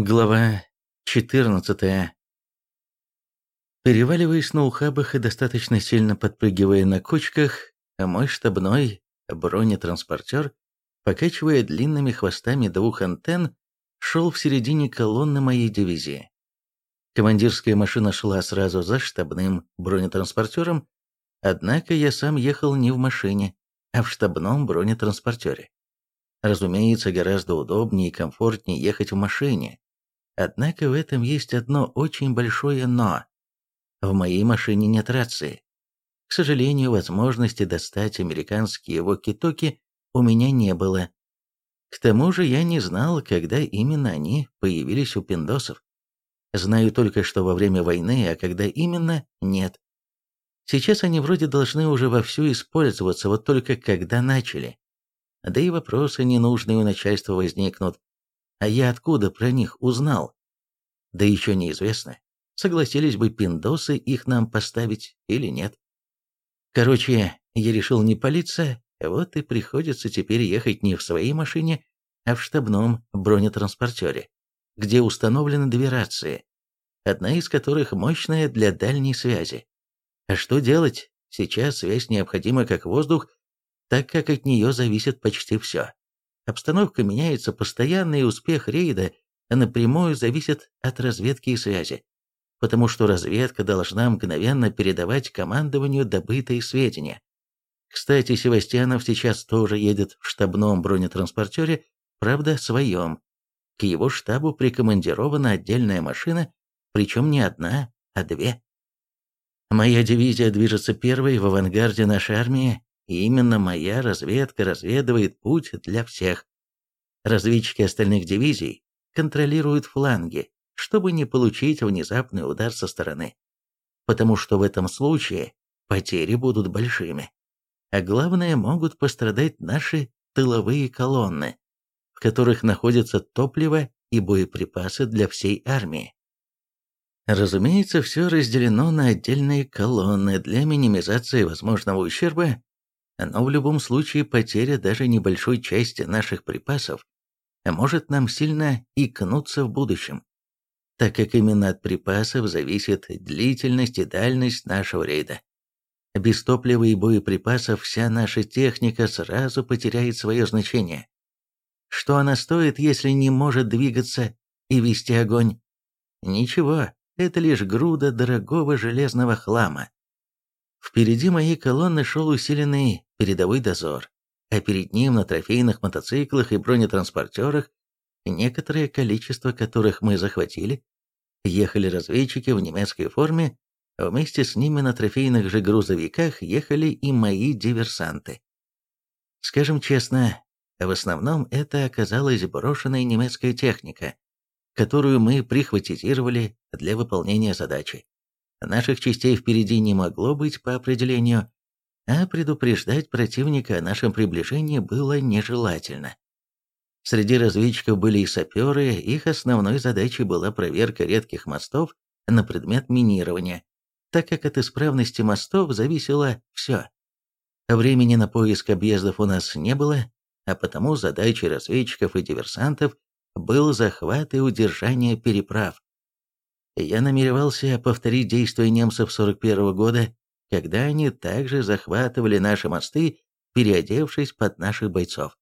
Глава 14. Переваливаясь на ухабах и достаточно сильно подпрыгивая на кочках, мой штабной бронетранспортер, покачивая длинными хвостами двух антенн, шел в середине колонны моей дивизии. Командирская машина шла сразу за штабным бронетранспортером, однако я сам ехал не в машине, а в штабном бронетранспортере. Разумеется, гораздо удобнее и комфортнее ехать в машине, Однако в этом есть одно очень большое «но». В моей машине нет рации. К сожалению, возможности достать американские воки-токи у меня не было. К тому же я не знал, когда именно они появились у пиндосов. Знаю только, что во время войны, а когда именно – нет. Сейчас они вроде должны уже вовсю использоваться, вот только когда начали. Да и вопросы ненужные у начальства возникнут. А я откуда про них узнал? Да еще неизвестно, согласились бы пиндосы их нам поставить или нет. Короче, я решил не палиться, вот и приходится теперь ехать не в своей машине, а в штабном бронетранспортере, где установлены две рации, одна из которых мощная для дальней связи. А что делать? Сейчас связь необходима как воздух, так как от нее зависит почти все. Обстановка меняется постоянно, и успех рейда напрямую зависит от разведки и связи, потому что разведка должна мгновенно передавать командованию добытые сведения. Кстати, Севастьянов сейчас тоже едет в штабном бронетранспортере, правда, своем. К его штабу прикомандирована отдельная машина, причем не одна, а две. Моя дивизия движется первой в авангарде нашей армии, и именно моя разведка разведывает путь для всех. Разведчики остальных дивизий контролируют фланги, чтобы не получить внезапный удар со стороны. Потому что в этом случае потери будут большими. А главное, могут пострадать наши тыловые колонны, в которых находятся топливо и боеприпасы для всей армии. Разумеется, все разделено на отдельные колонны для минимизации возможного ущерба но в любом случае потеря даже небольшой части наших припасов может нам сильно икнуться в будущем, так как именно от припасов зависит длительность и дальность нашего рейда. Без топлива и боеприпасов вся наша техника сразу потеряет свое значение. Что она стоит, если не может двигаться и вести огонь? Ничего, это лишь груда дорогого железного хлама. Впереди моей колонны шел усиленный передовой дозор, а перед ним на трофейных мотоциклах и бронетранспортерах, некоторое количество которых мы захватили, ехали разведчики в немецкой форме, вместе с ними на трофейных же грузовиках ехали и мои диверсанты. Скажем честно, в основном это оказалась брошенная немецкая техника, которую мы прихватизировали для выполнения задачи. Наших частей впереди не могло быть по определению, а предупреждать противника о нашем приближении было нежелательно. Среди разведчиков были и саперы, их основной задачей была проверка редких мостов на предмет минирования, так как от исправности мостов зависело все. Времени на поиск объездов у нас не было, а потому задачей разведчиков и диверсантов был захват и удержание переправ я намеревался повторить действия немцев 41 года, когда они также захватывали наши мосты, переодевшись под наших бойцов.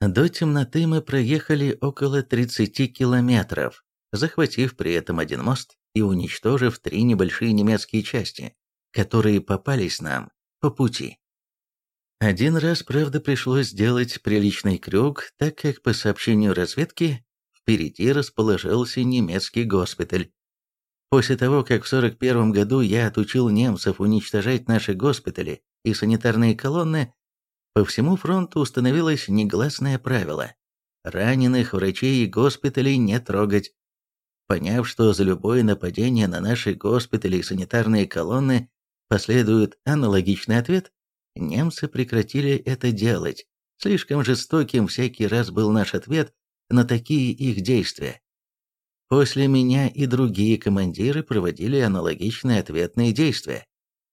До темноты мы проехали около 30 километров, захватив при этом один мост и уничтожив три небольшие немецкие части, которые попались нам по пути. Один раз, правда, пришлось сделать приличный крюк, так как, по сообщению разведки, впереди расположился немецкий госпиталь, После того, как в 1941 году я отучил немцев уничтожать наши госпитали и санитарные колонны, по всему фронту установилось негласное правило – раненых, врачей и госпиталей не трогать. Поняв, что за любое нападение на наши госпитали и санитарные колонны последует аналогичный ответ, немцы прекратили это делать. Слишком жестоким всякий раз был наш ответ на такие их действия. После меня и другие командиры проводили аналогичные ответные действия,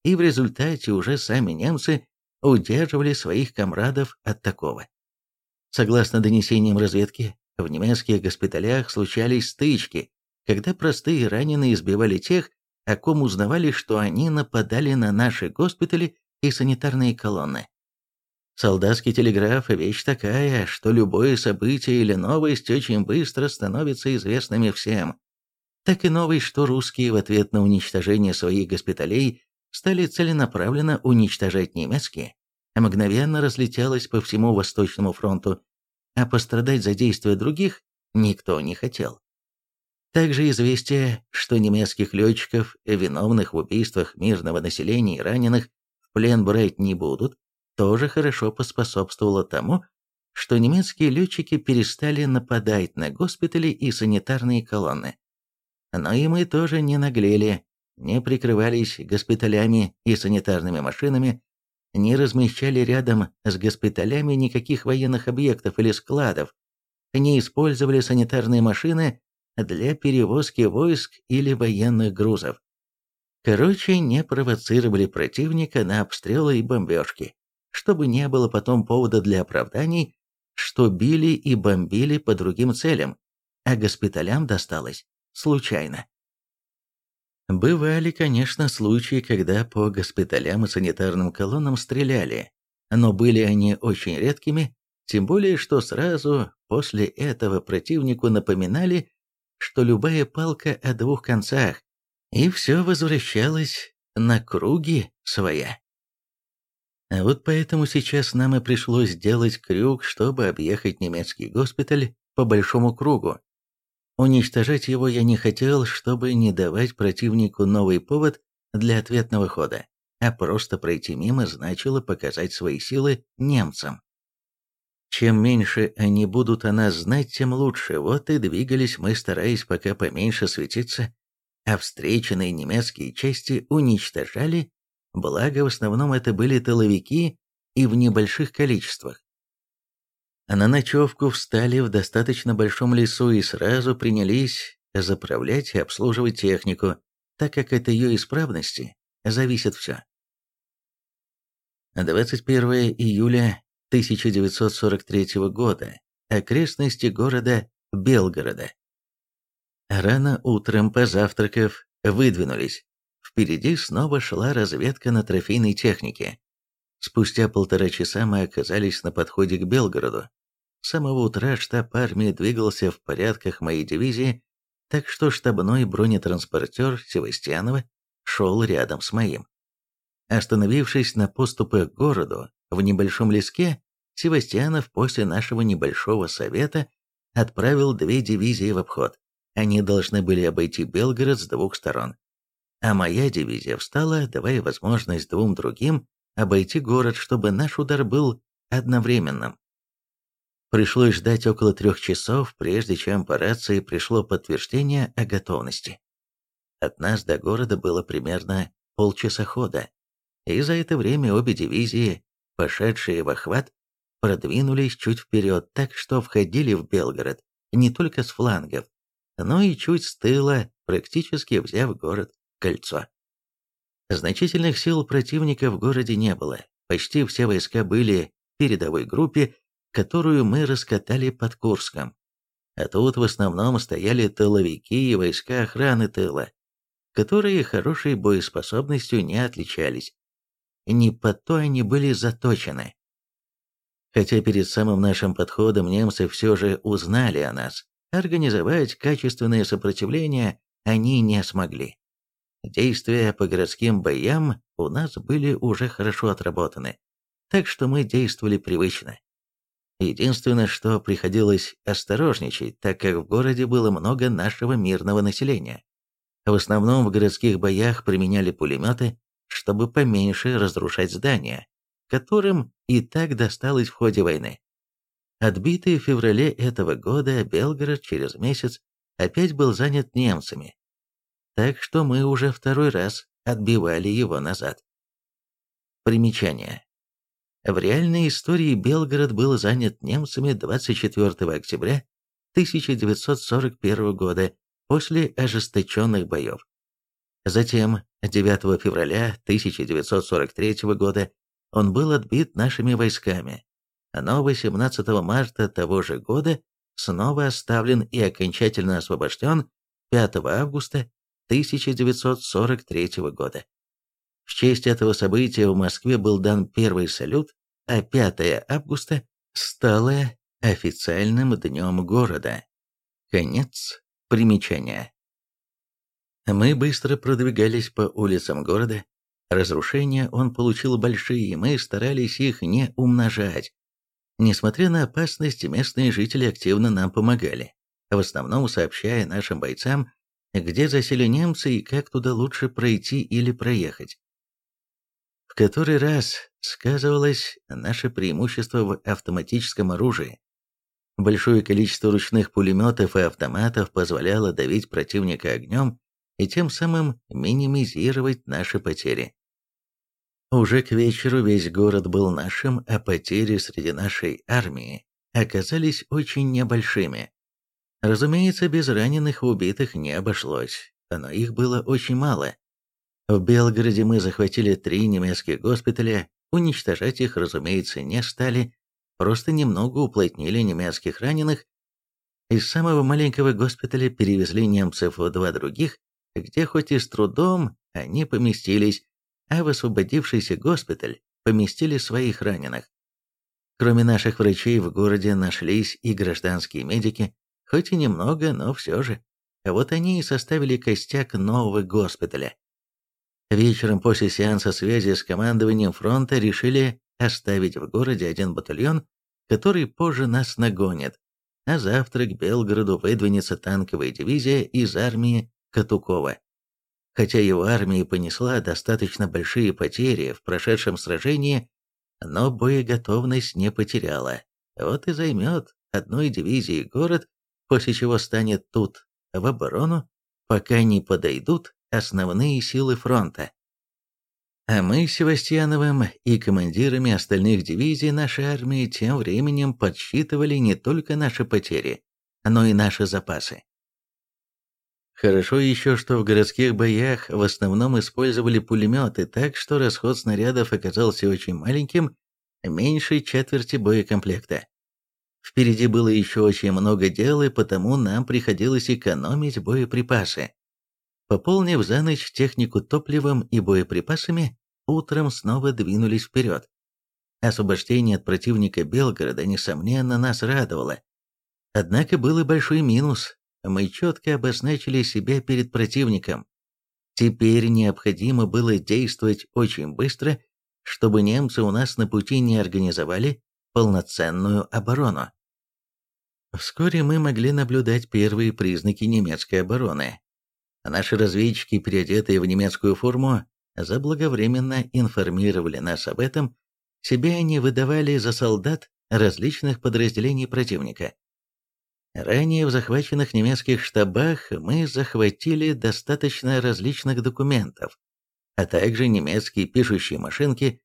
и в результате уже сами немцы удерживали своих комрадов от такого. Согласно донесениям разведки, в немецких госпиталях случались стычки, когда простые раненые избивали тех, о ком узнавали, что они нападали на наши госпитали и санитарные колонны. Солдатский телеграф – вещь такая, что любое событие или новость очень быстро становится известными всем. Так и новость, что русские в ответ на уничтожение своих госпиталей стали целенаправленно уничтожать немецкие, мгновенно разлетелась по всему Восточному фронту, а пострадать за действия других никто не хотел. Также известие, что немецких летчиков, виновных в убийствах мирного населения и раненых, в плен брать не будут, тоже хорошо поспособствовало тому, что немецкие летчики перестали нападать на госпитали и санитарные колонны. Но и мы тоже не наглели, не прикрывались госпиталями и санитарными машинами, не размещали рядом с госпиталями никаких военных объектов или складов, не использовали санитарные машины для перевозки войск или военных грузов. Короче, не провоцировали противника на обстрелы и бомбежки, чтобы не было потом повода для оправданий, что били и бомбили по другим целям, а госпиталям досталось случайно. Бывали, конечно, случаи, когда по госпиталям и санитарным колоннам стреляли, но были они очень редкими, тем более, что сразу после этого противнику напоминали, что любая палка о двух концах, и все возвращалось на круги своя. А вот поэтому сейчас нам и пришлось сделать крюк, чтобы объехать немецкий госпиталь по большому кругу, Уничтожать его я не хотел, чтобы не давать противнику новый повод для ответного хода, а просто пройти мимо значило показать свои силы немцам. Чем меньше они будут о нас знать, тем лучше. Вот и двигались мы, стараясь пока поменьше светиться, а встреченные немецкие части уничтожали, благо в основном это были тыловики и в небольших количествах. А на ночевку встали в достаточно большом лесу и сразу принялись заправлять и обслуживать технику, так как от ее исправности зависит все. 21 июля 1943 года. Окрестности города Белгорода. Рано утром, позавтракав, выдвинулись. Впереди снова шла разведка на трофейной технике. Спустя полтора часа мы оказались на подходе к Белгороду. С самого утра штаб армии двигался в порядках моей дивизии, так что штабной бронетранспортер Севастьянова шел рядом с моим. Остановившись на поступах к городу, в небольшом леске, Севастьянов после нашего небольшого совета отправил две дивизии в обход. Они должны были обойти Белгород с двух сторон. А моя дивизия встала, давая возможность двум другим обойти город, чтобы наш удар был одновременным. Пришлось ждать около трех часов, прежде чем по рации пришло подтверждение о готовности. От нас до города было примерно полчаса хода, и за это время обе дивизии, пошедшие в охват, продвинулись чуть вперед, так что входили в Белгород не только с флангов, но и чуть с тыла, практически взяв город кольцо. Значительных сил противника в городе не было. Почти все войска были в передовой группе, которую мы раскатали под Курском. А тут в основном стояли тыловики и войска охраны тыла, которые хорошей боеспособностью не отличались. Не под то они были заточены. Хотя перед самым нашим подходом немцы все же узнали о нас, организовать качественное сопротивление они не смогли. Действия по городским боям у нас были уже хорошо отработаны, так что мы действовали привычно. Единственное, что приходилось осторожничать, так как в городе было много нашего мирного населения. В основном в городских боях применяли пулеметы, чтобы поменьше разрушать здания, которым и так досталось в ходе войны. Отбитый в феврале этого года Белгород через месяц опять был занят немцами, так что мы уже второй раз отбивали его назад. Примечание. В реальной истории Белгород был занят немцами 24 октября 1941 года после ожесточенных боев. Затем, 9 февраля 1943 года, он был отбит нашими войсками, но 18 марта того же года снова оставлен и окончательно освобожден 5 августа 1943 года. В честь этого события в Москве был дан первый салют, а 5 августа стало официальным днем города. Конец примечания. Мы быстро продвигались по улицам города. Разрушения он получил большие, и мы старались их не умножать. Несмотря на опасность, местные жители активно нам помогали, в основном сообщая нашим бойцам, где засели немцы и как туда лучше пройти или проехать. В который раз сказывалось наше преимущество в автоматическом оружии. Большое количество ручных пулеметов и автоматов позволяло давить противника огнем и тем самым минимизировать наши потери. Уже к вечеру весь город был нашим, а потери среди нашей армии оказались очень небольшими. Разумеется, без раненых и убитых не обошлось, но их было очень мало. В Белгороде мы захватили три немецких госпиталя, уничтожать их, разумеется, не стали, просто немного уплотнили немецких раненых. Из самого маленького госпиталя перевезли немцев в два других, где хоть и с трудом они поместились, а в освободившийся госпиталь поместили своих раненых. Кроме наших врачей в городе нашлись и гражданские медики, хоть и немного, но все же. Вот они и составили костяк нового госпиталя. Вечером после сеанса связи с командованием фронта решили оставить в городе один батальон, который позже нас нагонит, а завтра к Белгороду выдвинется танковая дивизия из армии Катукова. Хотя его армия понесла достаточно большие потери в прошедшем сражении, но боеготовность не потеряла. Вот и займет одной дивизией город, после чего станет тут в оборону, пока не подойдут основные силы фронта. А мы с Севастьяновым и командирами остальных дивизий нашей армии тем временем подсчитывали не только наши потери, но и наши запасы. Хорошо еще, что в городских боях в основном использовали пулеметы, так что расход снарядов оказался очень маленьким, меньше четверти боекомплекта. Впереди было еще очень много дел, и потому нам приходилось экономить боеприпасы. Пополнив за ночь технику топливом и боеприпасами, утром снова двинулись вперед. Освобождение от противника Белгорода, несомненно, нас радовало. Однако был и большой минус. Мы четко обозначили себя перед противником. Теперь необходимо было действовать очень быстро, чтобы немцы у нас на пути не организовали полноценную оборону. Вскоре мы могли наблюдать первые признаки немецкой обороны, Наши разведчики, переодетые в немецкую форму, заблаговременно информировали нас об этом, себя они выдавали за солдат различных подразделений противника. Ранее в захваченных немецких штабах мы захватили достаточно различных документов, а также немецкие пишущие машинки,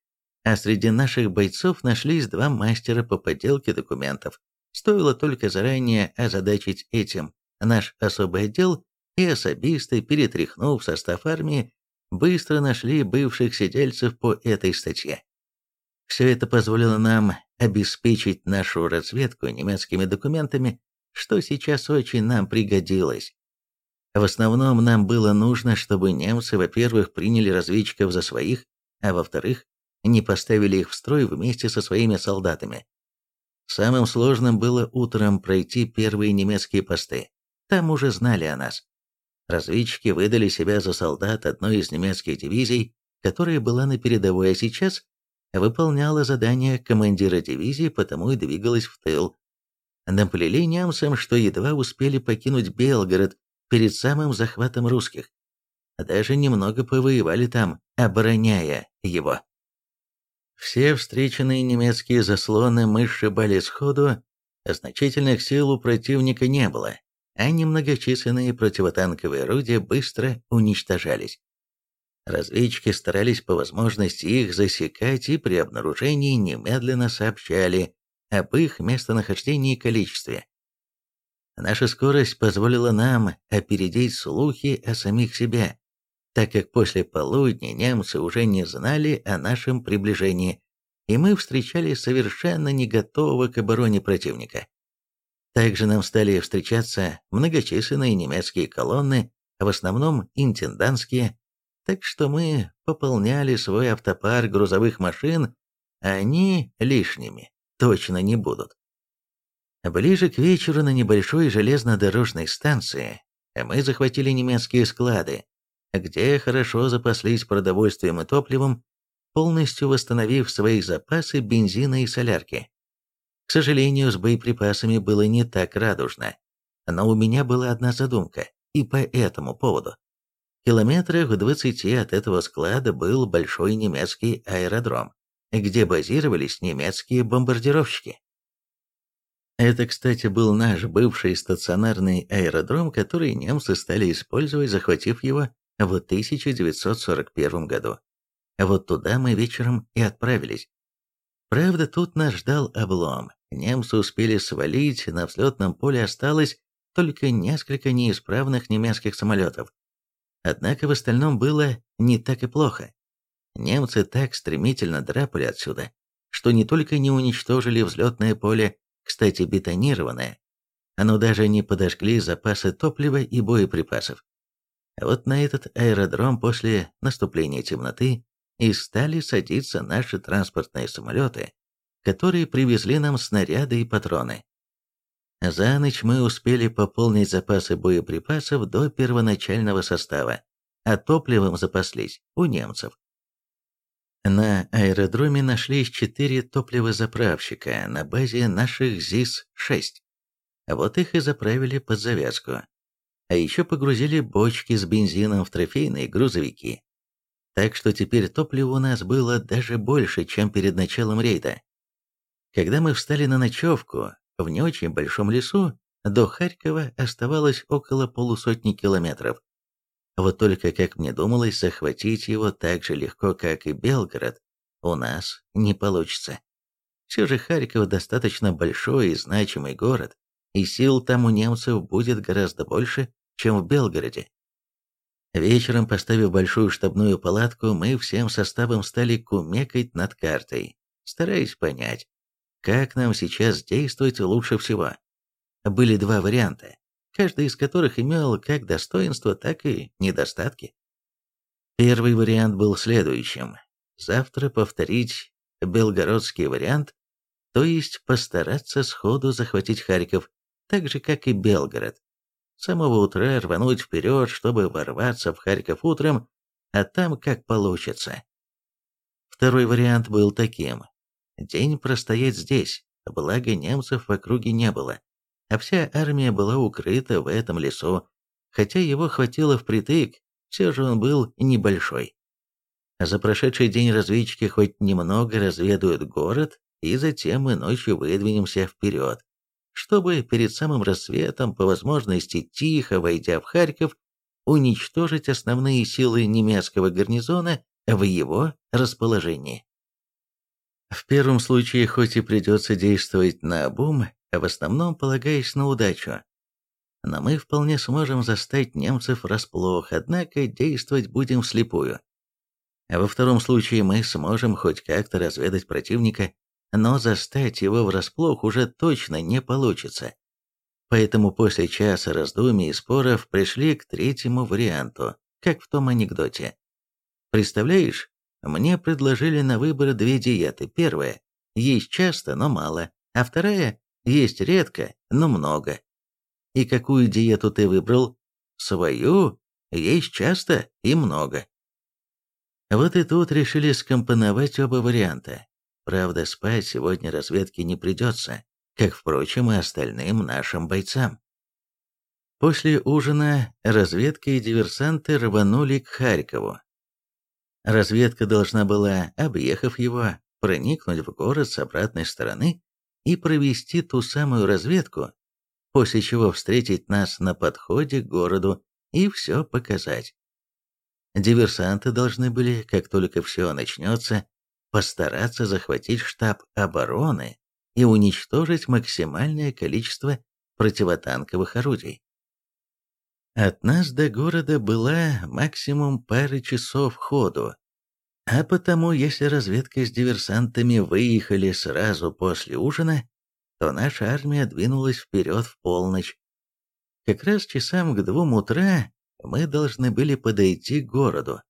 а среди наших бойцов нашлись два мастера по подделке документов. Стоило только заранее озадачить этим наш особый отдел, и особисты, перетряхнув состав армии, быстро нашли бывших сидельцев по этой статье. Все это позволило нам обеспечить нашу разведку немецкими документами, что сейчас очень нам пригодилось. В основном нам было нужно, чтобы немцы, во-первых, приняли разведчиков за своих, а во-вторых, не поставили их в строй вместе со своими солдатами. Самым сложным было утром пройти первые немецкие посты. Там уже знали о нас. Разведчики выдали себя за солдат одной из немецких дивизий, которая была на передовой, а сейчас выполняла задание командира дивизии, потому и двигалась в тыл. Наплели немцам, что едва успели покинуть Белгород перед самым захватом русских. Даже немного повоевали там, обороняя его. Все встреченные немецкие заслоны мы сшибали сходу, а значительных сил у противника не было, а немногочисленные противотанковые орудия быстро уничтожались. Разведчики старались по возможности их засекать и при обнаружении немедленно сообщали об их местонахождении и количестве. Наша скорость позволила нам опередить слухи о самих себе, так как после полудня немцы уже не знали о нашем приближении, и мы встречали совершенно не готового к обороне противника. Также нам стали встречаться многочисленные немецкие колонны, в основном интендантские, так что мы пополняли свой автопар грузовых машин, а они лишними точно не будут. Ближе к вечеру на небольшой железнодорожной станции мы захватили немецкие склады, где хорошо запаслись продовольствием и топливом, полностью восстановив свои запасы бензина и солярки. К сожалению, с боеприпасами было не так радужно, но у меня была одна задумка и по этому поводу. В километрах в 20 от этого склада был большой немецкий аэродром, где базировались немецкие бомбардировщики. Это, кстати, был наш бывший стационарный аэродром, который немцы стали использовать, захватив его в 1941 году. Вот туда мы вечером и отправились. Правда, тут нас ждал облом. Немцы успели свалить, на взлетном поле осталось только несколько неисправных немецких самолетов. Однако в остальном было не так и плохо. Немцы так стремительно драпали отсюда, что не только не уничтожили взлетное поле, кстати, бетонированное, но даже не подожгли запасы топлива и боеприпасов. Вот на этот аэродром после наступления темноты и стали садиться наши транспортные самолеты, которые привезли нам снаряды и патроны. За ночь мы успели пополнить запасы боеприпасов до первоначального состава, а топливом запаслись у немцев. На аэродроме нашлись четыре топливозаправщика на базе наших ЗИС-6. Вот их и заправили под завязку. А еще погрузили бочки с бензином в трофейные грузовики. Так что теперь топлива у нас было даже больше, чем перед началом рейда. Когда мы встали на ночевку в не очень большом лесу, до Харькова оставалось около полусотни километров. Вот только, как мне думалось, захватить его так же легко, как и Белгород, у нас не получится. Все же Харьков достаточно большой и значимый город, и сил там у немцев будет гораздо больше, чем в Белгороде. Вечером, поставив большую штабную палатку, мы всем составом стали кумекать над картой, стараясь понять, как нам сейчас действовать лучше всего. Были два варианта, каждый из которых имел как достоинства, так и недостатки. Первый вариант был следующим. Завтра повторить белгородский вариант, то есть постараться сходу захватить Харьков, так же, как и Белгород с самого утра рвануть вперед, чтобы ворваться в Харьков утром, а там как получится. Второй вариант был таким. День простоять здесь, благо немцев в округе не было, а вся армия была укрыта в этом лесу, хотя его хватило впритык, все же он был небольшой. За прошедший день разведчики хоть немного разведают город, и затем мы ночью выдвинемся вперед чтобы перед самым рассветом, по возможности тихо войдя в Харьков, уничтожить основные силы немецкого гарнизона в его расположении. В первом случае хоть и придется действовать на обум, а в основном полагаясь на удачу. Но мы вполне сможем застать немцев врасплох, однако действовать будем вслепую. Во втором случае мы сможем хоть как-то разведать противника но застать его врасплох уже точно не получится. Поэтому после часа раздумий и споров пришли к третьему варианту, как в том анекдоте. Представляешь, мне предложили на выбор две диеты. Первая – есть часто, но мало, а вторая – есть редко, но много. И какую диету ты выбрал? Свою? Есть часто и много. Вот и тут решили скомпоновать оба варианта. Правда, спать сегодня разведке не придется, как, впрочем, и остальным нашим бойцам. После ужина разведка и диверсанты рванули к Харькову. Разведка должна была, объехав его, проникнуть в город с обратной стороны и провести ту самую разведку, после чего встретить нас на подходе к городу и все показать. Диверсанты должны были, как только все начнется, постараться захватить штаб обороны и уничтожить максимальное количество противотанковых орудий. От нас до города была максимум пары часов ходу, а потому, если разведка с диверсантами выехали сразу после ужина, то наша армия двинулась вперед в полночь. Как раз часам к двум утра мы должны были подойти к городу,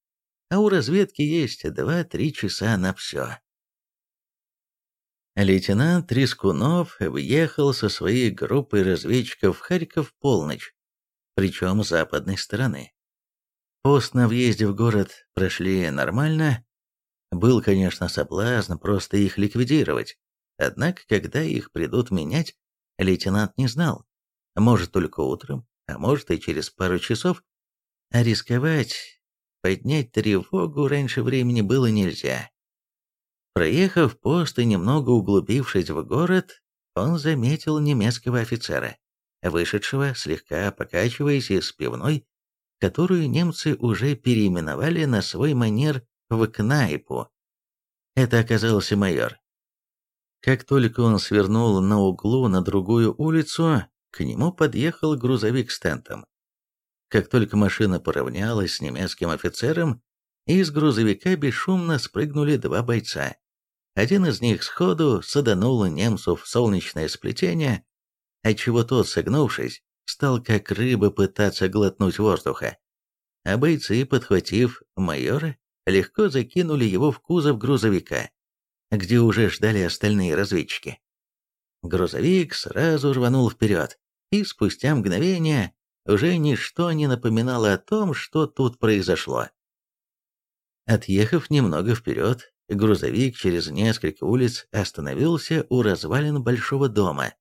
а у разведки есть два-три часа на все. Лейтенант Трескунов въехал со своей группой разведчиков в Харьков в полночь, причем с западной стороны. Пост на въезде в город прошли нормально. Был, конечно, соблазн просто их ликвидировать. Однако, когда их придут менять, лейтенант не знал. Может, только утром, а может и через пару часов. А рисковать, поднять тревогу раньше времени было нельзя. Проехав пост и немного углубившись в город, он заметил немецкого офицера, вышедшего, слегка покачиваясь из пивной, которую немцы уже переименовали на свой манер в Кнайпу. Это оказался майор. Как только он свернул на углу на другую улицу, к нему подъехал грузовик с тентом. Как только машина поравнялась с немецким офицером, из грузовика бесшумно спрыгнули два бойца. Один из них сходу саданул немцу в солнечное сплетение, отчего тот, согнувшись, стал как рыба пытаться глотнуть воздуха. А бойцы, подхватив майора, легко закинули его в кузов грузовика, где уже ждали остальные разведчики. Грузовик сразу рванул вперед, и спустя мгновение уже ничто не напоминало о том, что тут произошло. Отъехав немного вперед, грузовик через несколько улиц остановился у развалин большого дома.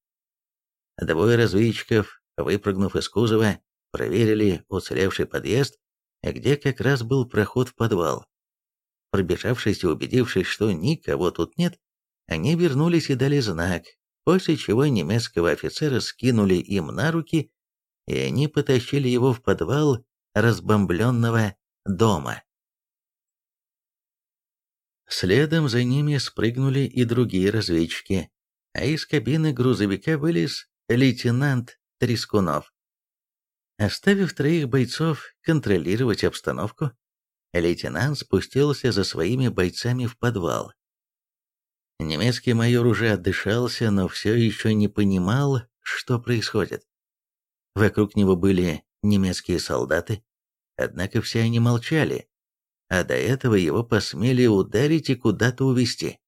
Двое разведчиков, выпрыгнув из кузова, проверили уцелевший подъезд, где как раз был проход в подвал. Пробежавшись и убедившись, что никого тут нет, они вернулись и дали знак, после чего немецкого офицера скинули им на руки, и они потащили его в подвал разбомбленного дома. Следом за ними спрыгнули и другие разведчики, а из кабины грузовика вылез лейтенант Трескунов. Оставив троих бойцов контролировать обстановку, лейтенант спустился за своими бойцами в подвал. Немецкий майор уже отдышался, но все еще не понимал, что происходит. Вокруг него были немецкие солдаты, однако все они молчали, а до этого его посмели ударить и куда-то увезти.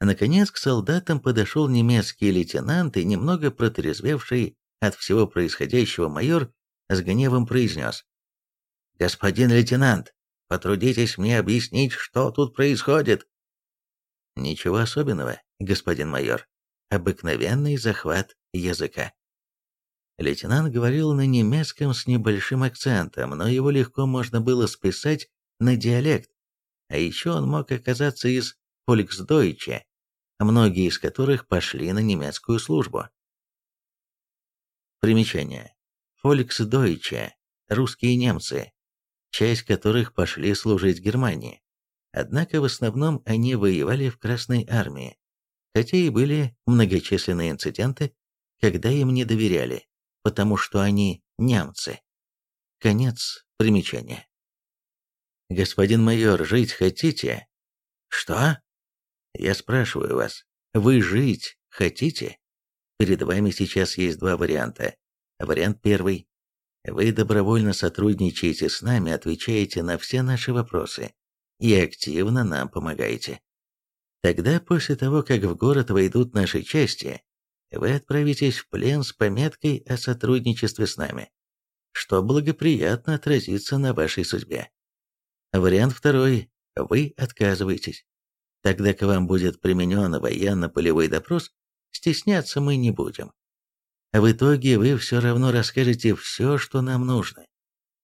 Наконец к солдатам подошел немецкий лейтенант и, немного протрезвевший от всего происходящего майор, с гневом произнес. «Господин лейтенант, потрудитесь мне объяснить, что тут происходит». «Ничего особенного, господин майор. Обыкновенный захват языка». Лейтенант говорил на немецком с небольшим акцентом, но его легко можно было списать на диалект. А еще он мог оказаться из Фольксдойче, многие из которых пошли на немецкую службу. Примечание. Фольксдойче – русские немцы, часть которых пошли служить Германии. Однако в основном они воевали в Красной армии, хотя и были многочисленные инциденты, когда им не доверяли, потому что они немцы. Конец примечания. «Господин майор, жить хотите?» «Что?» «Я спрашиваю вас, вы жить хотите?» Перед вами сейчас есть два варианта. Вариант первый. Вы добровольно сотрудничаете с нами, отвечаете на все наши вопросы и активно нам помогаете. Тогда, после того, как в город войдут наши части, вы отправитесь в плен с пометкой о сотрудничестве с нами, что благоприятно отразится на вашей судьбе. Вариант второй. Вы отказываетесь. Тогда к вам будет применен военно-полевой допрос, стесняться мы не будем. В итоге вы все равно расскажете все, что нам нужно.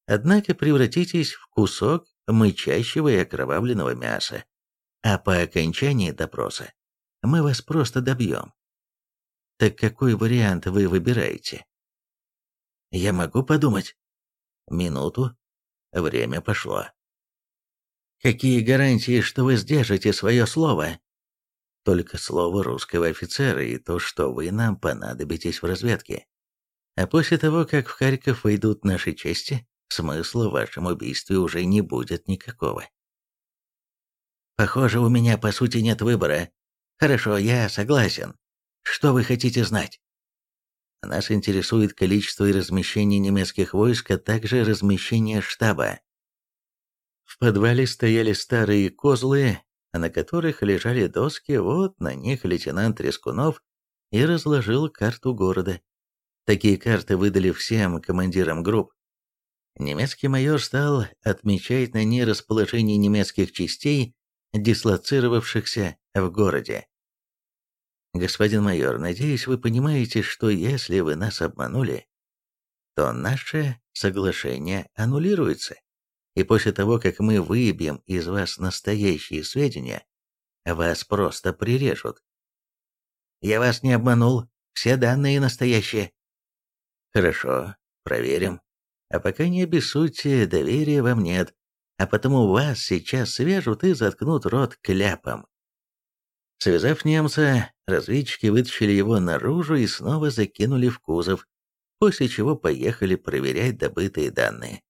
Однако превратитесь в кусок мычащего и окровавленного мяса. А по окончании допроса мы вас просто добьем. Так какой вариант вы выбираете? Я могу подумать. Минуту. Время пошло. Какие гарантии, что вы сдержите свое слово? Только слово русского офицера и то, что вы нам понадобитесь в разведке. А после того, как в Харьков войдут наши части, смысла в вашем убийстве уже не будет никакого. Похоже, у меня по сути нет выбора. Хорошо, я согласен. Что вы хотите знать?» Нас интересует количество и размещение немецких войск, а также размещение штаба. В подвале стояли старые козлы, на которых лежали доски, вот на них лейтенант Рескунов и разложил карту города. Такие карты выдали всем командирам групп. Немецкий майор стал отмечать на ней расположение немецких частей, дислоцировавшихся в городе. «Господин майор, надеюсь, вы понимаете, что если вы нас обманули, то наше соглашение аннулируется, и после того, как мы выбьем из вас настоящие сведения, вас просто прирежут». «Я вас не обманул, все данные настоящие». «Хорошо, проверим. А пока не обессудьте, доверия вам нет, а потому вас сейчас свяжут и заткнут рот кляпом. Связав немца, разведчики вытащили его наружу и снова закинули в кузов, после чего поехали проверять добытые данные.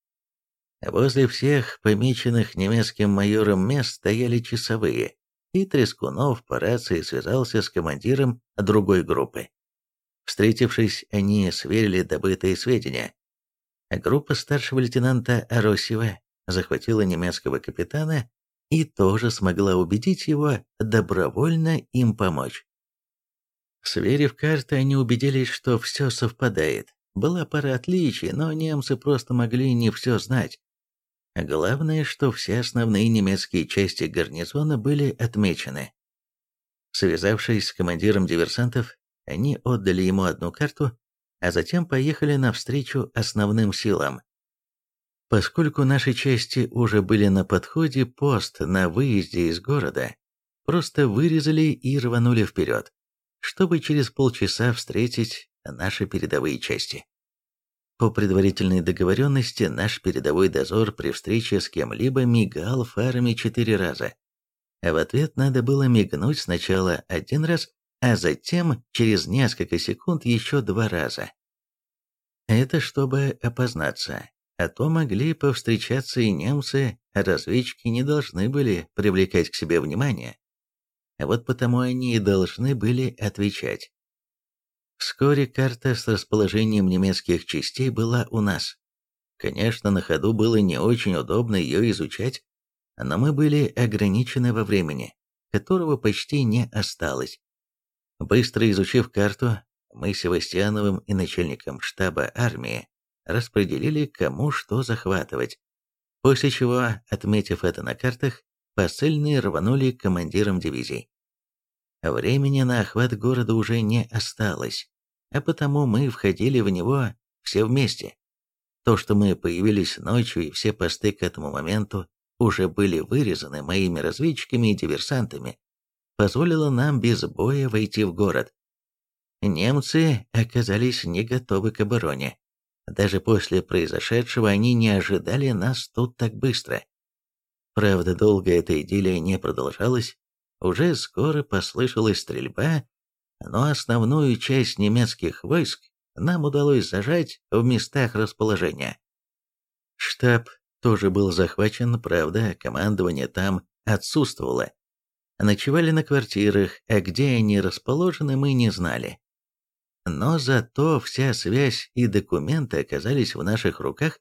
Возле всех помеченных немецким майором мест стояли часовые, и Трескунов по рации связался с командиром другой группы. Встретившись, они сверили добытые сведения. Группа старшего лейтенанта Аросева захватила немецкого капитана и тоже смогла убедить его добровольно им помочь. Сверив карты, они убедились, что все совпадает. Была пара отличий, но немцы просто могли не все знать. Главное, что все основные немецкие части гарнизона были отмечены. Связавшись с командиром диверсантов, они отдали ему одну карту, а затем поехали навстречу основным силам. Поскольку наши части уже были на подходе, пост на выезде из города просто вырезали и рванули вперед, чтобы через полчаса встретить наши передовые части. По предварительной договоренности, наш передовой дозор при встрече с кем-либо мигал фарами четыре раза. А в ответ надо было мигнуть сначала один раз, а затем через несколько секунд еще два раза. Это чтобы опознаться, а то могли повстречаться и немцы, разведчики не должны были привлекать к себе внимание. А вот потому они и должны были отвечать. Вскоре карта с расположением немецких частей была у нас. Конечно, на ходу было не очень удобно ее изучать, но мы были ограничены во времени, которого почти не осталось. Быстро изучив карту, мы с Севастьяновым и начальником штаба армии распределили, кому что захватывать. После чего, отметив это на картах, посыльные рванули к командирам дивизий. Времени на охват города уже не осталось, а потому мы входили в него все вместе. То, что мы появились ночью и все посты к этому моменту уже были вырезаны моими разведчиками и диверсантами, позволило нам без боя войти в город. Немцы оказались не готовы к обороне. Даже после произошедшего они не ожидали нас тут так быстро. Правда, долго эта идиллия не продолжалась. Уже скоро послышалась стрельба, но основную часть немецких войск нам удалось зажать в местах расположения. Штаб тоже был захвачен, правда, командование там отсутствовало. Ночевали на квартирах, а где они расположены, мы не знали. Но зато вся связь и документы оказались в наших руках,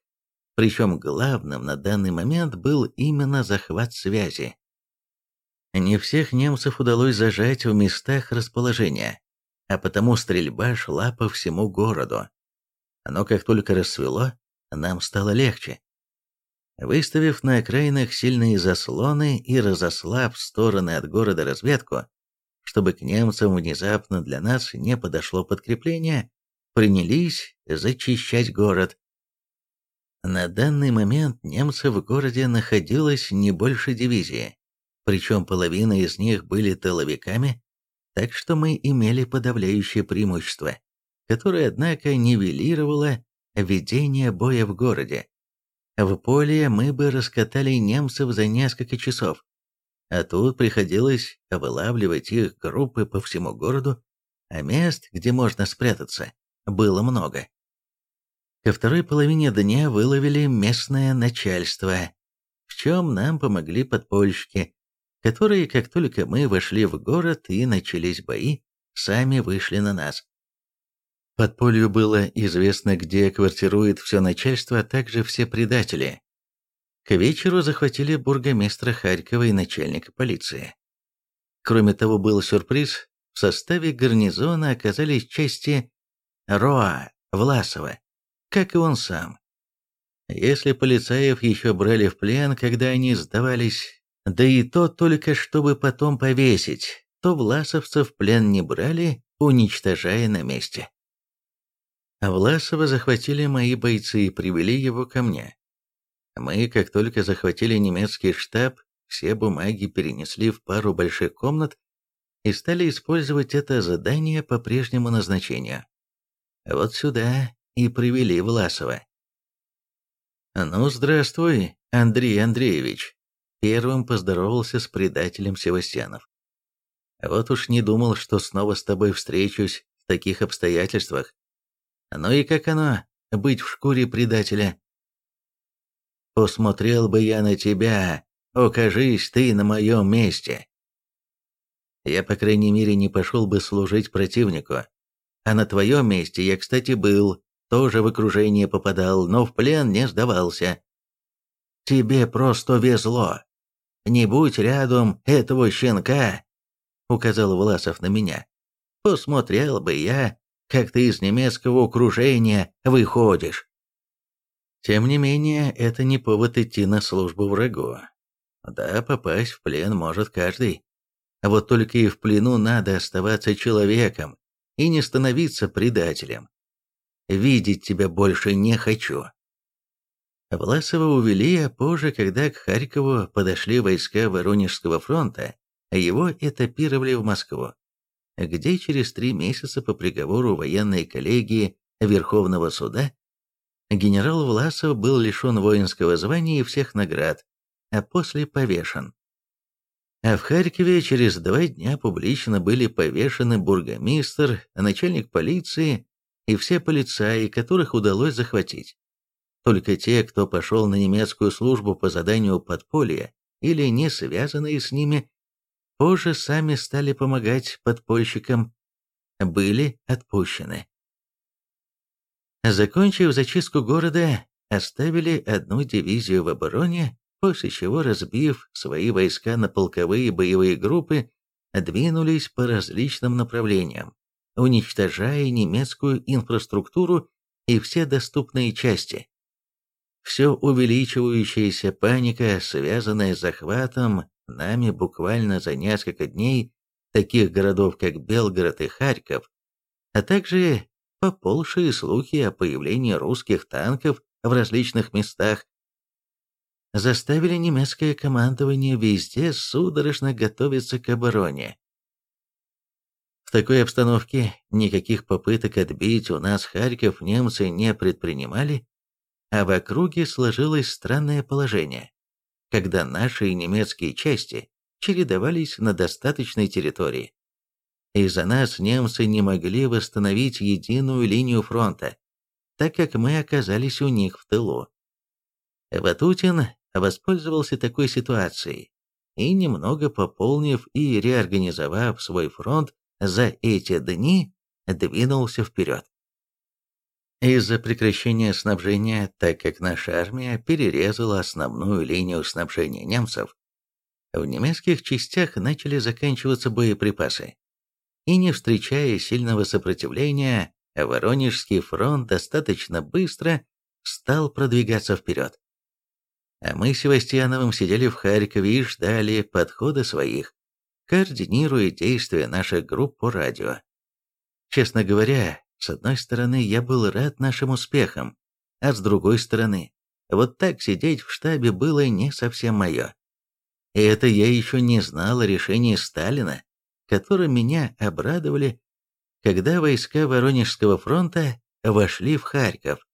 причем главным на данный момент был именно захват связи. Не всех немцев удалось зажать в местах расположения, а потому стрельба шла по всему городу. Но как только рассвело, нам стало легче. Выставив на окраинах сильные заслоны и разослав в стороны от города разведку, чтобы к немцам внезапно для нас не подошло подкрепление, принялись зачищать город. На данный момент немцев в городе находилось не больше дивизии, причем половина из них были тыловиками, так что мы имели подавляющее преимущество, которое, однако, нивелировало ведение боя в городе. В поле мы бы раскатали немцев за несколько часов, а тут приходилось вылавливать их группы по всему городу, а мест, где можно спрятаться, было много. Ко второй половине дня выловили местное начальство, в чем нам помогли подпольщики, которые, как только мы вошли в город и начались бои, сами вышли на нас. Подполью было известно, где квартирует все начальство, а также все предатели. К вечеру захватили бургомистра Харькова и начальника полиции. Кроме того, был сюрприз. В составе гарнизона оказались части Роа Власова, как и он сам. Если полицаев еще брали в плен, когда они сдавались, да и то только чтобы потом повесить, то власовцев в плен не брали, уничтожая на месте. А Власова захватили мои бойцы и привели его ко мне. Мы, как только захватили немецкий штаб, все бумаги перенесли в пару больших комнат и стали использовать это задание по прежнему назначению. Вот сюда и привели Власова. «Ну, здравствуй, Андрей Андреевич», — первым поздоровался с предателем Севастьянов. «Вот уж не думал, что снова с тобой встречусь в таких обстоятельствах. Ну и как оно, быть в шкуре предателя?» «Посмотрел бы я на тебя, окажись ты на моем месте». Я, по крайней мере, не пошел бы служить противнику. А на твоем месте я, кстати, был, тоже в окружение попадал, но в плен не сдавался. Тебе просто везло. Не будь рядом этого щенка, указал Власов на меня. Посмотрел бы я, как ты из немецкого окружения выходишь. Тем не менее, это не повод идти на службу врагу. Да, попасть в плен может каждый. А вот только и в плену надо оставаться человеком и не становиться предателем. Видеть тебя больше не хочу. Власова увели, а позже, когда к Харькову подошли войска Воронежского фронта, его этапировали в Москву, где через три месяца по приговору военной коллегии Верховного суда генерал Власов был лишен воинского звания и всех наград, а после повешен. А в Харькове через два дня публично были повешены бургомистр, начальник полиции и все полицаи, которых удалось захватить. Только те, кто пошел на немецкую службу по заданию подполья или не связанные с ними, позже сами стали помогать подпольщикам, были отпущены. Закончив зачистку города, оставили одну дивизию в обороне, после чего, разбив свои войска на полковые боевые группы, двинулись по различным направлениям уничтожая немецкую инфраструктуру и все доступные части. Все увеличивающаяся паника, связанная с захватом нами буквально за несколько дней таких городов, как Белгород и Харьков, а также поползшие слухи о появлении русских танков в различных местах, заставили немецкое командование везде судорожно готовиться к обороне. В такой обстановке никаких попыток отбить у нас Харьков немцы не предпринимали, а в округе сложилось странное положение, когда наши и немецкие части чередовались на достаточной территории. Из-за нас немцы не могли восстановить единую линию фронта, так как мы оказались у них в тылу. Ватутин воспользовался такой ситуацией и, немного пополнив и реорганизовав свой фронт, за эти дни двинулся вперед. Из-за прекращения снабжения, так как наша армия перерезала основную линию снабжения немцев, в немецких частях начали заканчиваться боеприпасы. И не встречая сильного сопротивления, Воронежский фронт достаточно быстро стал продвигаться вперед. А мы с Севастьяновым сидели в Харькове и ждали подхода своих координируя действия наших групп по радио. Честно говоря, с одной стороны, я был рад нашим успехам, а с другой стороны, вот так сидеть в штабе было не совсем мое. И это я еще не знал о решении Сталина, которым меня обрадовали, когда войска Воронежского фронта вошли в Харьков.